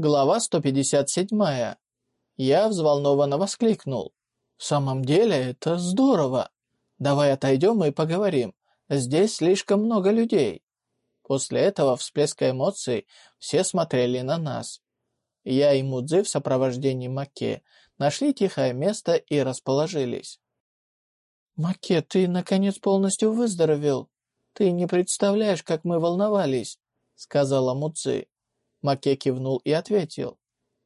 Глава 157. Я взволнованно воскликнул. «В самом деле это здорово! Давай отойдем и поговорим. Здесь слишком много людей». После этого всплеска эмоций все смотрели на нас. Я и Мудзи в сопровождении Маке нашли тихое место и расположились. «Маке, ты, наконец, полностью выздоровел. Ты не представляешь, как мы волновались», — сказала Мудзи. Маке кивнул и ответил.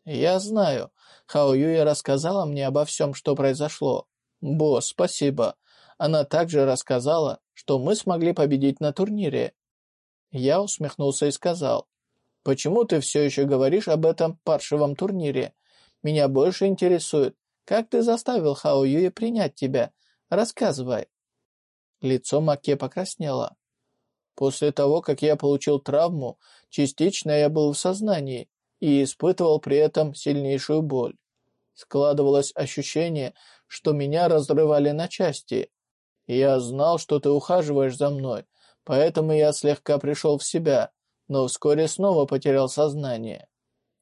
«Я знаю. Хао Юя рассказала мне обо всем, что произошло. Босс, спасибо. Она также рассказала, что мы смогли победить на турнире». Я усмехнулся и сказал. «Почему ты все еще говоришь об этом паршивом турнире? Меня больше интересует, как ты заставил Хао Юя принять тебя. Рассказывай». Лицо Маке покраснело. После того, как я получил травму, частично я был в сознании и испытывал при этом сильнейшую боль. Складывалось ощущение, что меня разрывали на части. Я знал, что ты ухаживаешь за мной, поэтому я слегка пришел в себя, но вскоре снова потерял сознание.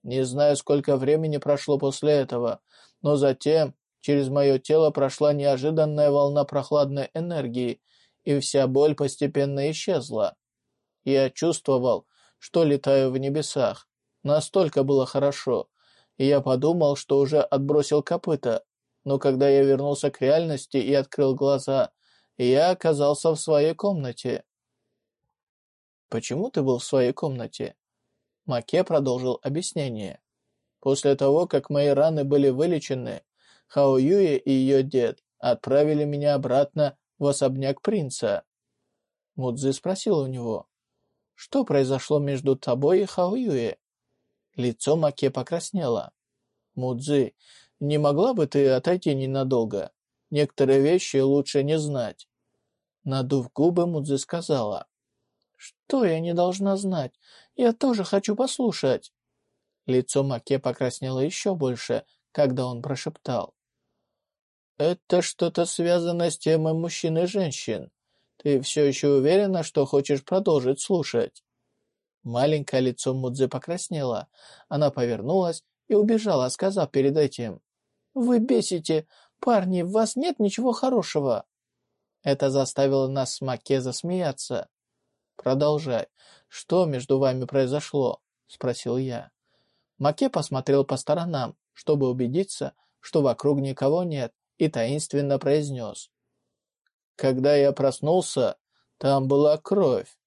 Не знаю, сколько времени прошло после этого, но затем через мое тело прошла неожиданная волна прохладной энергии, и вся боль постепенно исчезла. Я чувствовал, что летаю в небесах. Настолько было хорошо, и я подумал, что уже отбросил копыта. Но когда я вернулся к реальности и открыл глаза, я оказался в своей комнате. «Почему ты был в своей комнате?» Маке продолжил объяснение. «После того, как мои раны были вылечены, Хао Юе и ее дед отправили меня обратно в особняк принца. Мудзи спросил у него, «Что произошло между тобой и Хаоюэ?» Лицо Маке покраснело. «Мудзи, не могла бы ты отойти ненадолго? Некоторые вещи лучше не знать». Надув губы, Мудзи сказала, «Что я не должна знать? Я тоже хочу послушать». Лицо Маке покраснело еще больше, когда он прошептал. Это что-то связано с темой мужчин и женщин. Ты все еще уверена, что хочешь продолжить слушать?» Маленькое лицо Мудзи покраснело. Она повернулась и убежала, сказав перед этим. «Вы бесите! Парни, в вас нет ничего хорошего!» Это заставило нас с Маке засмеяться. «Продолжай. Что между вами произошло?» — спросил я. Маке посмотрел по сторонам, чтобы убедиться, что вокруг никого нет, и таинственно произнес. «Когда я проснулся, там была кровь».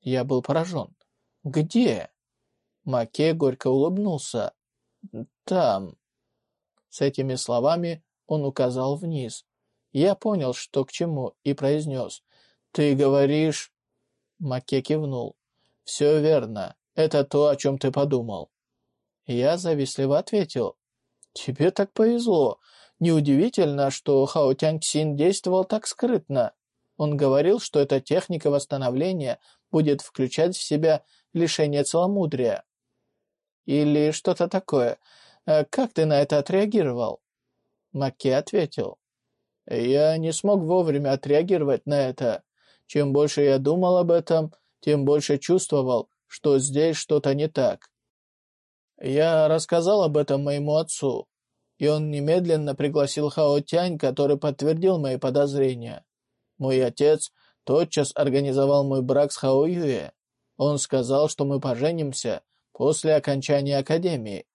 Я был поражен. «Где?» Маке горько улыбнулся. «Там». С этими словами он указал вниз. Я понял, что к чему, и произнес. «Ты говоришь...» Маке кивнул. «Все верно. Это то, о чем ты подумал». Я завистливо ответил. «Тебе так повезло. Неудивительно, что Хао Тяньцин действовал так скрытно. Он говорил, что эта техника восстановления будет включать в себя лишение целомудрия. Или что-то такое. Э, как ты на это отреагировал? Маки ответил. Я не смог вовремя отреагировать на это. Чем больше я думал об этом, тем больше чувствовал, что здесь что-то не так. Я рассказал об этом моему отцу и он немедленно пригласил Хао Тянь, который подтвердил мои подозрения. Мой отец тотчас организовал мой брак с Хао Юэ. Он сказал, что мы поженимся после окончания академии.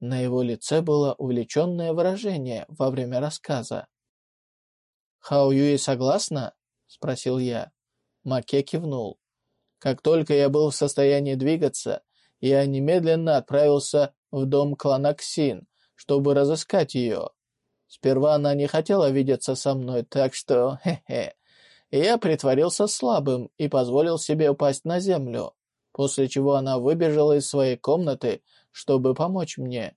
На его лице было увлеченное выражение во время рассказа. «Хао Юэ согласна?» — спросил я. Маке кивнул. Как только я был в состоянии двигаться, я немедленно отправился в дом клана Ксин, чтобы разыскать ее. Сперва она не хотела видеться со мной, так что, хе-хе. Я притворился слабым и позволил себе упасть на землю, после чего она выбежала из своей комнаты, чтобы помочь мне.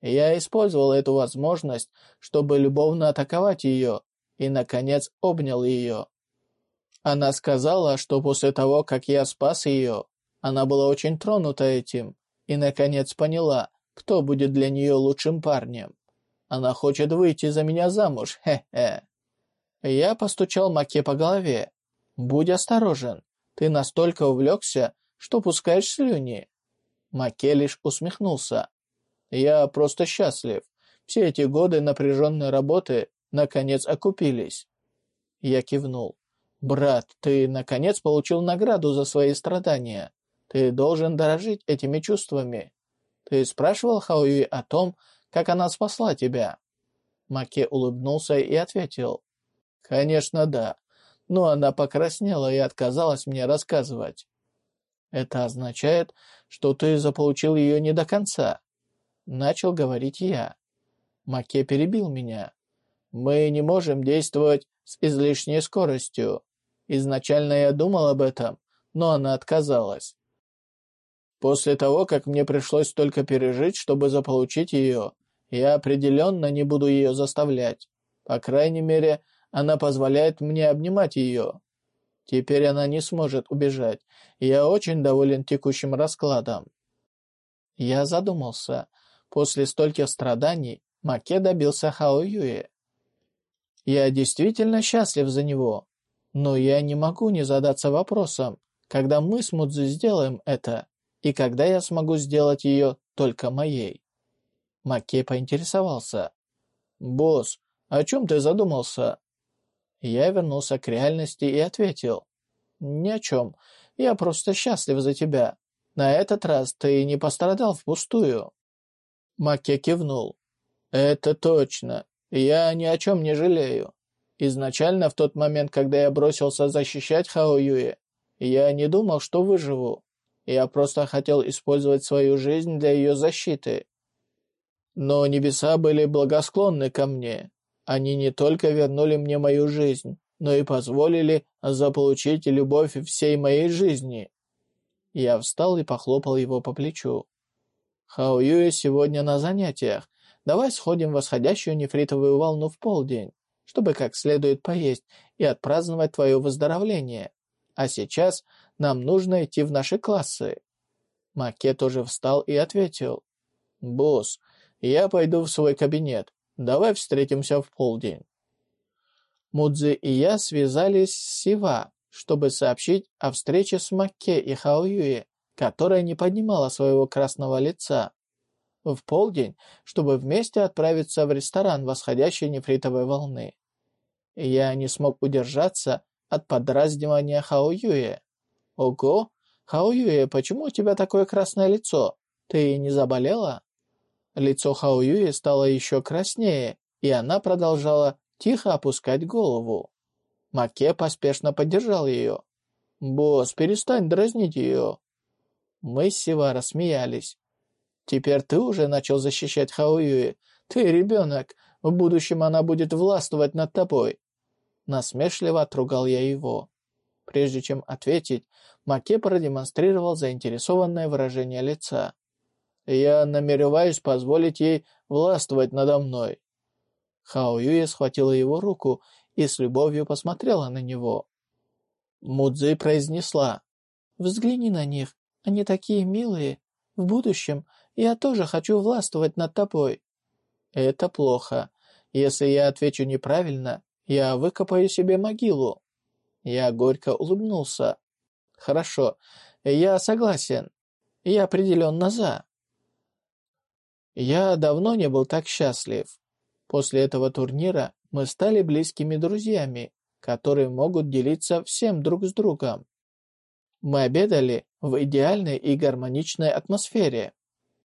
Я использовал эту возможность, чтобы любовно атаковать ее, и, наконец, обнял ее. Она сказала, что после того, как я спас ее, она была очень тронута этим, и, наконец, поняла, кто будет для нее лучшим парнем. Она хочет выйти за меня замуж, хе-хе. Я постучал Маке по голове. Будь осторожен, ты настолько увлекся, что пускаешь слюни. Маке лишь усмехнулся. «Я просто счастлив. Все эти годы напряженной работы наконец окупились». Я кивнул. «Брат, ты наконец получил награду за свои страдания. Ты должен дорожить этими чувствами. Ты спрашивал Хаоюи о том, как она спасла тебя?» Маке улыбнулся и ответил. «Конечно, да. Но она покраснела и отказалась мне рассказывать. Это означает, что ты заполучил ее не до конца. Начал говорить я. Маке перебил меня. Мы не можем действовать с излишней скоростью. Изначально я думал об этом, но она отказалась. После того, как мне пришлось столько пережить, чтобы заполучить ее, я определенно не буду ее заставлять. По крайней мере, она позволяет мне обнимать ее. Теперь она не сможет убежать. Я очень доволен текущим раскладом. Я задумался. После стольких страданий Маке добился Хао Юэ. Я действительно счастлив за него. Но я не могу не задаться вопросом, когда мы с Мудзи сделаем это, и когда я смогу сделать ее только моей. Маке поинтересовался. «Босс, о чем ты задумался?» Я вернулся к реальности и ответил. «Ни о чем. Я просто счастлив за тебя. На этот раз ты не пострадал впустую». Маке кивнул. «Это точно. Я ни о чем не жалею. Изначально, в тот момент, когда я бросился защищать Хао Юэ, я не думал, что выживу. Я просто хотел использовать свою жизнь для ее защиты. Но небеса были благосклонны ко мне. Они не только вернули мне мою жизнь, но и позволили заполучить любовь всей моей жизни. Я встал и похлопал его по плечу. Хао Юэ сегодня на занятиях. Давай сходим в восходящую нефритовую волну в полдень, чтобы как следует поесть и отпраздновать твое выздоровление. А сейчас нам нужно идти в наши классы. Маке тоже встал и ответил. «Босс, я пойду в свой кабинет. Давай встретимся в полдень». Мудзи и я связались с Сива, чтобы сообщить о встрече с Макке и Хаоюи, которая не поднимала своего красного лица. В полдень, чтобы вместе отправиться в ресторан восходящей нефритовой волны. Я не смог удержаться от подразнивания Хаоюи. «Ого! Хаоюи, почему у тебя такое красное лицо? Ты не заболела?» Лицо Хао Юи стало еще краснее, и она продолжала тихо опускать голову. Маке поспешно поддержал ее. «Босс, перестань дразнить ее!» Мы с Сива рассмеялись. «Теперь ты уже начал защищать Хао Юи. Ты ребенок. В будущем она будет властвовать над тобой». Насмешливо отругал я его. Прежде чем ответить, Маке продемонстрировал заинтересованное выражение лица. Я намереваюсь позволить ей властвовать надо мной». Хао Юя схватила его руку и с любовью посмотрела на него. Мудзи произнесла, «Взгляни на них, они такие милые. В будущем я тоже хочу властвовать над тобой». «Это плохо. Если я отвечу неправильно, я выкопаю себе могилу». Я горько улыбнулся. «Хорошо, я согласен. Я определенно за». Я давно не был так счастлив. После этого турнира мы стали близкими друзьями, которые могут делиться всем друг с другом. Мы обедали в идеальной и гармоничной атмосфере.